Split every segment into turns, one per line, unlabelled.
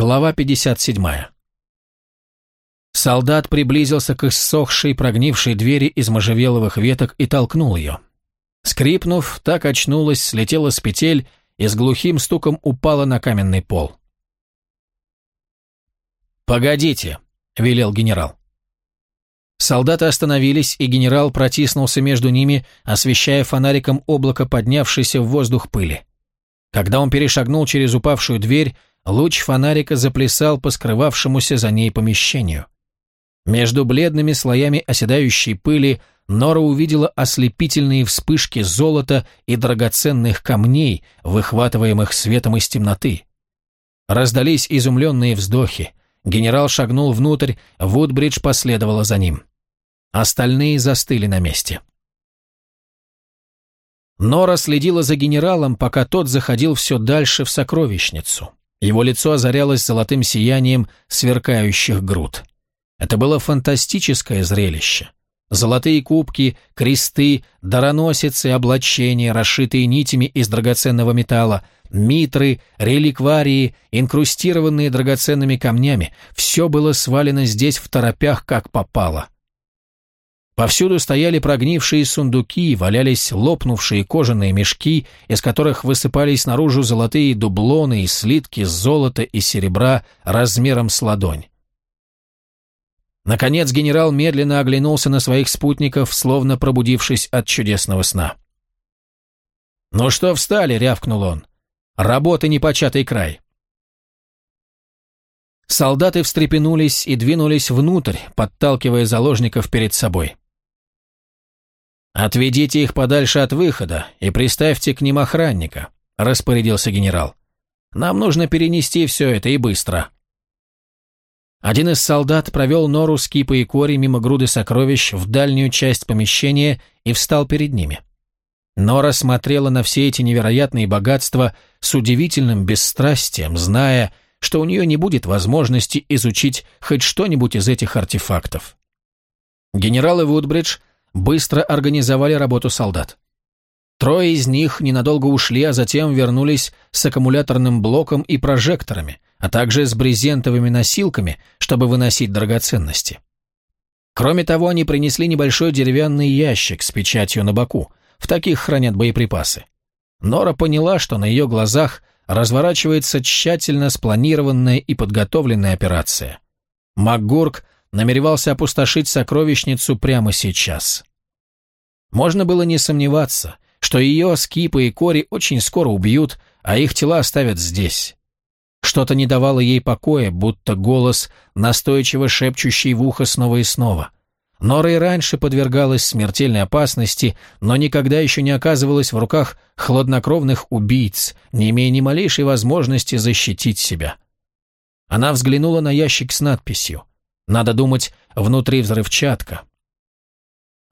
Глава 57. Солдат приблизился к иссохшей, прогнившей двери из можжевеловых веток и толкнул ее. Скрипнув, так очнулась, слетела с петель и с глухим стуком упала на каменный пол. «Погодите», — велел генерал. Солдаты остановились, и генерал протиснулся между ними, освещая фонариком облако поднявшейся в воздух пыли. Когда он перешагнул через упавшую дверь, Луч фонарика заплясал по скрывавшемуся за ней помещению. Между бледными слоями оседающей пыли Нора увидела ослепительные вспышки золота и драгоценных камней, выхватываемых светом из темноты. Раздались изумленные вздохи. Генерал шагнул внутрь, Вудбридж последовала за ним. Остальные застыли на месте. Нора следила за генералом, пока тот заходил все дальше в сокровищницу. Его лицо озарялось золотым сиянием сверкающих груд. Это было фантастическое зрелище. Золотые кубки, кресты, дароносицы, облачения, расшитые нитями из драгоценного металла, митры, реликварии, инкрустированные драгоценными камнями – все было свалено здесь в торопях, как попало – Повсюду стояли прогнившие сундуки, валялись лопнувшие кожаные мешки, из которых высыпались наружу золотые дублоны и слитки золота и серебра размером с ладонь. Наконец генерал медленно оглянулся на своих спутников, словно пробудившись от чудесного сна. «Ну что встали?» — рявкнул он. «Работа непочатый край». Солдаты встрепенулись и двинулись внутрь, подталкивая заложников перед собой. «Отведите их подальше от выхода и приставьте к ним охранника», – распорядился генерал. «Нам нужно перенести все это и быстро». Один из солдат провел нору с кипой и кори мимо груды сокровищ в дальнюю часть помещения и встал перед ними. Нора смотрела на все эти невероятные богатства с удивительным бесстрастием, зная, что у нее не будет возможности изучить хоть что-нибудь из этих артефактов. Генерал и Вудбридж быстро организовали работу солдат. Трое из них ненадолго ушли, а затем вернулись с аккумуляторным блоком и прожекторами, а также с брезентовыми носилками, чтобы выносить драгоценности. Кроме того, они принесли небольшой деревянный ящик с печатью на боку. В таких хранят боеприпасы. Нора поняла, что на ее глазах разворачивается тщательно спланированная и подготовленная операция. МакГурк намеревался опустошить сокровищницу прямо сейчас. Можно было не сомневаться, что ее, Скипа и Кори очень скоро убьют, а их тела оставят здесь. Что-то не давало ей покоя, будто голос, настойчиво шепчущий в ухо снова и снова. Нора и раньше подвергалась смертельной опасности, но никогда еще не оказывалась в руках хладнокровных убийц, не имея ни малейшей возможности защитить себя. Она взглянула на ящик с надписью. Надо думать, внутри взрывчатка.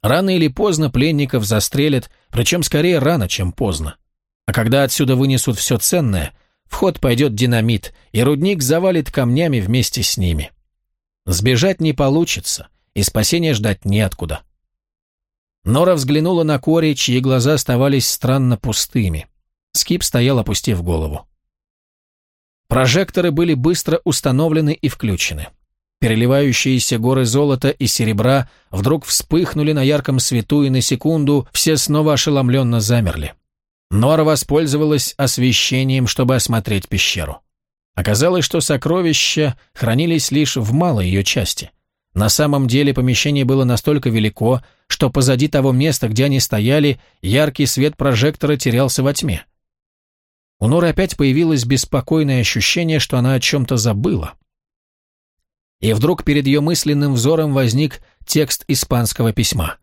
Рано или поздно пленников застрелят, причем скорее рано, чем поздно. А когда отсюда вынесут все ценное, в ход пойдет динамит, и рудник завалит камнями вместе с ними. Сбежать не получится, и спасения ждать неоткуда. Нора взглянула на Кори, чьи глаза оставались странно пустыми. Скип стоял, опустив голову. Прожекторы были быстро установлены и включены. Переливающиеся горы золота и серебра вдруг вспыхнули на ярком свету, и на секунду все снова ошеломленно замерли. Нора воспользовалась освещением, чтобы осмотреть пещеру. Оказалось, что сокровища хранились лишь в малой ее части. На самом деле помещение было настолько велико, что позади того места, где они стояли, яркий свет прожектора терялся во тьме. У Норы опять появилось беспокойное ощущение, что она о чем-то забыла и вдруг перед ее мысленным взором возник текст испанского письма.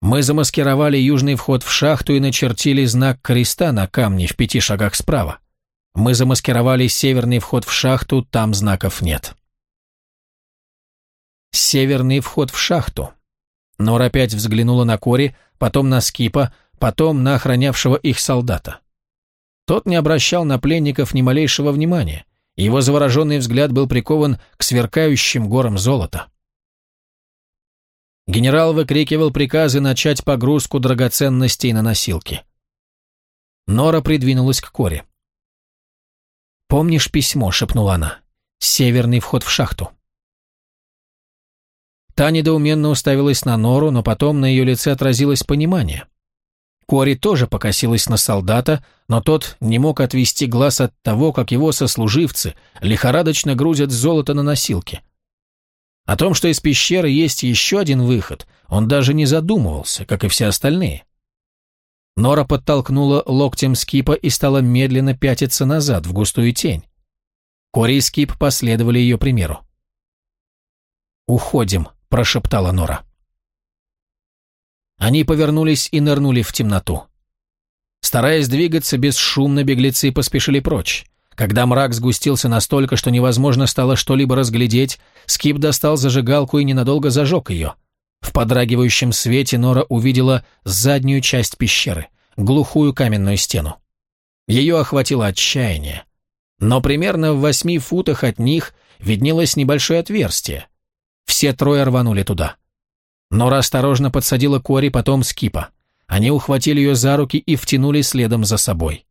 Мы замаскировали южный вход в шахту и начертили знак креста на камне в пяти шагах справа. Мы замаскировали северный вход в шахту, там знаков нет. Северный вход в шахту. Нора опять взглянула на Кори, потом на Скипа, потом на охранявшего их солдата. Тот не обращал на пленников ни малейшего внимания. Его завороженный взгляд был прикован к сверкающим горам золота. Генерал выкрикивал приказы начать погрузку драгоценностей на носилки. Нора придвинулась к Коре. «Помнишь письмо?» – шепнула она. «Северный вход в шахту». Та недоуменно уставилась на Нору, но потом на ее лице отразилось понимание. Кори тоже покосилась на солдата, но тот не мог отвести глаз от того, как его сослуживцы лихорадочно грузят золото на носилки. О том, что из пещеры есть еще один выход, он даже не задумывался, как и все остальные. Нора подтолкнула локтем Скипа и стала медленно пятиться назад, в густую тень. Кори и Скип последовали ее примеру. «Уходим», – прошептала Нора. Они повернулись и нырнули в темноту. Стараясь двигаться бесшумно, беглецы поспешили прочь. Когда мрак сгустился настолько, что невозможно стало что-либо разглядеть, Скип достал зажигалку и ненадолго зажег ее. В подрагивающем свете Нора увидела заднюю часть пещеры, глухую каменную стену. Ее охватило отчаяние. Но примерно в восьми футах от них виднелось небольшое отверстие. Все трое рванули туда. Нора осторожно подсадила Кори, потом Скипа. Они ухватили ее за руки и втянули следом за собой.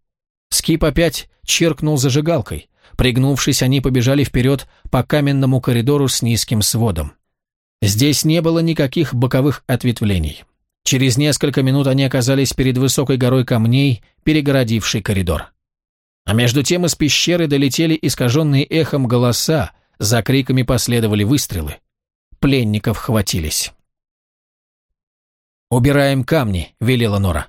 Скип опять чиркнул зажигалкой. Пригнувшись, они побежали вперед по каменному коридору с низким сводом. Здесь не было никаких боковых ответвлений. Через несколько минут они оказались перед высокой горой камней, перегородившей коридор. А между тем из пещеры долетели искаженные эхом голоса, за криками последовали выстрелы. Пленников хватились. «Убираем камни», — велела Нора.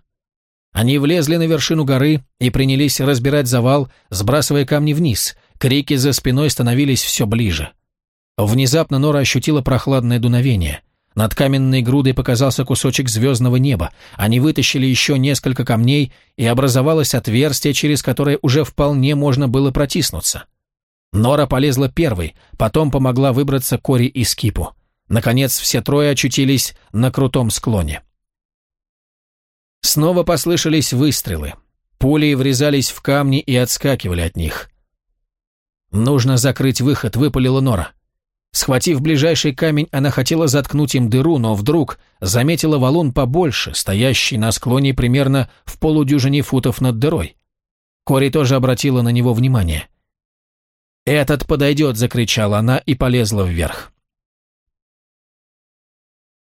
Они влезли на вершину горы и принялись разбирать завал, сбрасывая камни вниз. Крики за спиной становились все ближе. Внезапно Нора ощутила прохладное дуновение. Над каменной грудой показался кусочек звездного неба. Они вытащили еще несколько камней, и образовалось отверстие, через которое уже вполне можно было протиснуться. Нора полезла первой, потом помогла выбраться Кори и Скипу. Наконец, все трое очутились на крутом склоне. Снова послышались выстрелы. Пули врезались в камни и отскакивали от них. «Нужно закрыть выход», — выпалила Нора. Схватив ближайший камень, она хотела заткнуть им дыру, но вдруг заметила валун побольше, стоящий на склоне примерно в полудюжине футов над дырой. Кори тоже обратила на него внимание. «Этот подойдет!» — закричала она и полезла вверх.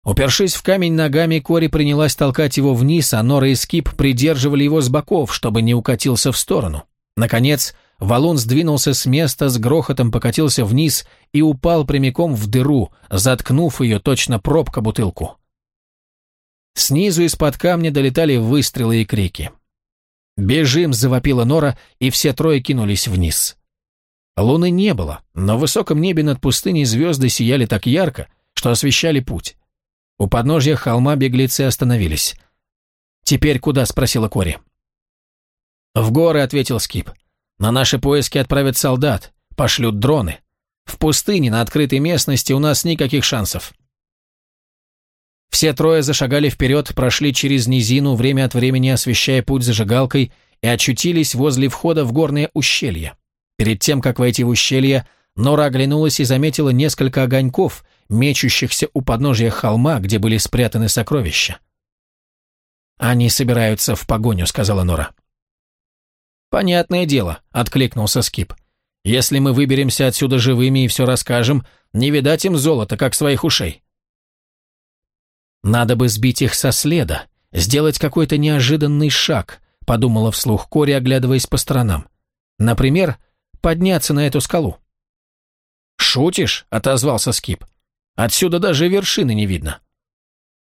Упершись в камень ногами, Кори принялась толкать его вниз, а Нора и Скип придерживали его с боков, чтобы не укатился в сторону. Наконец, валун сдвинулся с места, с грохотом покатился вниз и упал прямиком в дыру, заткнув ее точно пробка бутылку. Снизу из-под камня долетали выстрелы и крики. «Бежим!» – завопила Нора, и все трое кинулись вниз. Луны не было, но в высоком небе над пустыней звезды сияли так ярко, что освещали путь. У подножья холма беглецы остановились. «Теперь куда?» – спросила Кори. «В горы», – ответил Скип. «На наши поиски отправят солдат, пошлют дроны. В пустыне, на открытой местности у нас никаких шансов». Все трое зашагали вперед, прошли через низину, время от времени освещая путь зажигалкой, и очутились возле входа в горное ущелье. Перед тем, как войти в ущелье, Нора оглянулась и заметила несколько огоньков, мечущихся у подножия холма, где были спрятаны сокровища. «Они собираются в погоню», — сказала Нора. «Понятное дело», — откликнулся Скип. «Если мы выберемся отсюда живыми и все расскажем, не видать им золота, как своих ушей». «Надо бы сбить их со следа, сделать какой-то неожиданный шаг», — подумала вслух Кори, оглядываясь по сторонам. «Например, подняться на эту скалу». «Шутишь?» — отозвался Скип. Отсюда даже вершины не видно.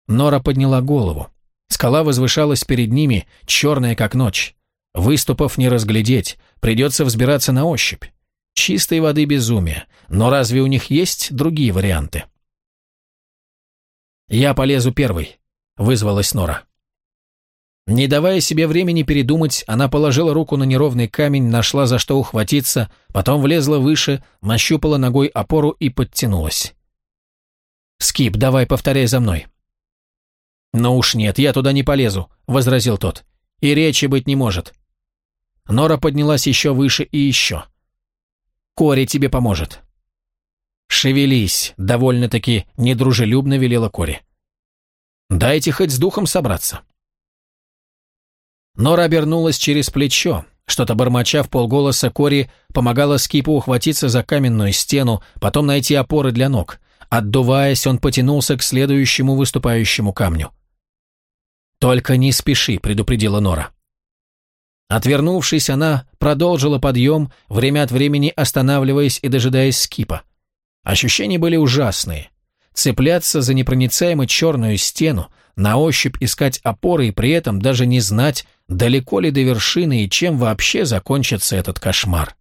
Нора подняла голову. Скала возвышалась перед ними, черная как ночь. Выступов не разглядеть, придется взбираться на ощупь. Чистой воды безумие, но разве у них есть другие варианты? «Я полезу первый», — вызвалась Нора. Не давая себе времени передумать, она положила руку на неровный камень, нашла за что ухватиться, потом влезла выше, нащупала ногой опору и подтянулась. «Скип, давай повторяй за мной». «Ну уж нет, я туда не полезу», — возразил тот. «И речи быть не может». Нора поднялась еще выше и еще. «Кори тебе поможет». «Шевелись», — довольно-таки недружелюбно велела Кори. «Дайте хоть с духом собраться». Нора обернулась через плечо. Что-то бормоча в полголоса, Кори помогала Скипу ухватиться за каменную стену, потом найти опоры для ног. Отдуваясь, он потянулся к следующему выступающему камню. «Только не спеши», — предупредила Нора. Отвернувшись, она продолжила подъем, время от времени останавливаясь и дожидаясь Скипа. Ощущения были ужасные. Цепляться за непроницаемо черную стену, на ощупь искать опоры и при этом даже не знать, далеко ли до вершины и чем вообще закончится этот кошмар.